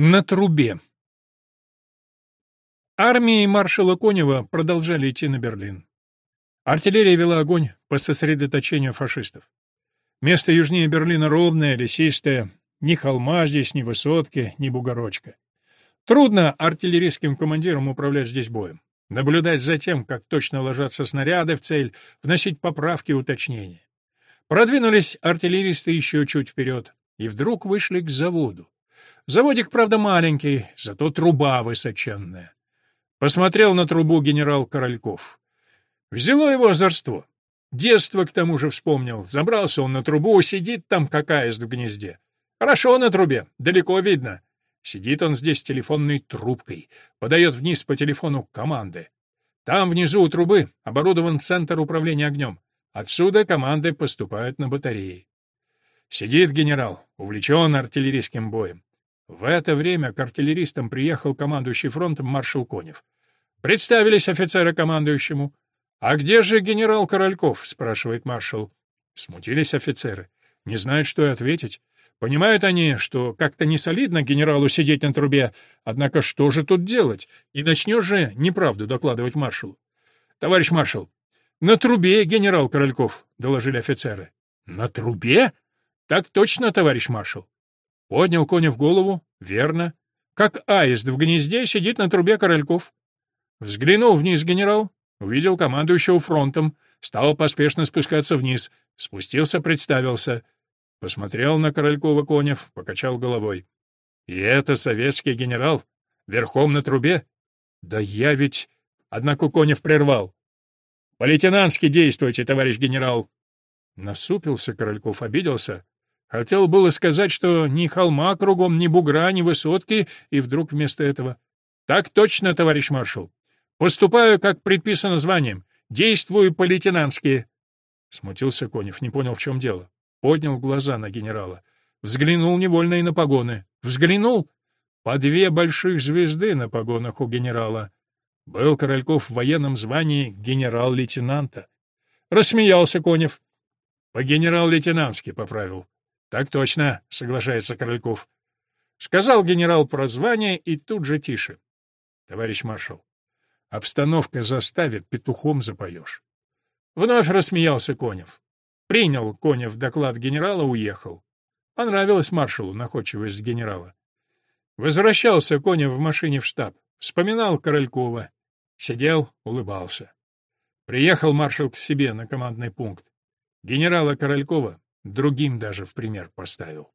На трубе. Армии маршала Конева продолжали идти на Берлин. Артиллерия вела огонь по сосредоточению фашистов. Место южнее Берлина ровное, лесистое, ни холма здесь, ни высотки, ни бугорочка. Трудно артиллерийским командирам управлять здесь боем. Наблюдать за тем, как точно ложатся снаряды в цель, вносить поправки и уточнения. Продвинулись артиллеристы еще чуть вперед, и вдруг вышли к заводу. Заводик, правда, маленький, зато труба высоченная. Посмотрел на трубу генерал Корольков. Взяло его озорство. Детство к тому же вспомнил. Забрался он на трубу, сидит там, как аист в гнезде. Хорошо на трубе, далеко видно. Сидит он здесь телефонной трубкой, подает вниз по телефону команды. Там внизу у трубы оборудован центр управления огнем. Отсюда команды поступают на батареи. Сидит генерал, увлечен артиллерийским боем. В это время к артиллеристам приехал командующий фронтом маршал Конев. Представились офицеры командующему. «А где же генерал Корольков?» — спрашивает маршал. Смутились офицеры. Не знают, что и ответить. Понимают они, что как-то не солидно генералу сидеть на трубе, однако что же тут делать? И начнешь же неправду докладывать маршалу. «Товарищ маршал, на трубе генерал Корольков», — доложили офицеры. «На трубе?» «Так точно, товарищ маршал». Поднял Конев голову. Верно. Как аист в гнезде сидит на трубе Корольков. Взглянул вниз генерал, увидел командующего фронтом, стал поспешно спускаться вниз, спустился, представился. Посмотрел на Королькова Конев, покачал головой. «И это советский генерал? Верхом на трубе? Да я ведь...» Однако Конев прервал. «По-лейтенантски действуйте, товарищ генерал!» Насупился Корольков, обиделся. Хотел было сказать, что ни холма кругом, ни бугра, ни высотки, и вдруг вместо этого. «Так точно, товарищ маршал. Поступаю, как предписано званием. Действую по-лейтенантски». Смутился Конев, не понял, в чем дело. Поднял глаза на генерала. Взглянул невольно и на погоны. Взглянул. По две больших звезды на погонах у генерала. Был Корольков в военном звании генерал-лейтенанта. Рассмеялся Конев. По генерал-лейтенантски поправил. Так точно, соглашается Корольков. Сказал генерал про звание и тут же тише. Товарищ маршал, обстановка заставит, петухом запоешь. Вновь рассмеялся Конев. Принял Конев доклад генерала, уехал. Понравилась маршалу находчивость генерала. Возвращался Конев в машине в штаб. Вспоминал Королькова. Сидел, улыбался. Приехал маршал к себе на командный пункт. Генерала Королькова Другим даже в пример поставил.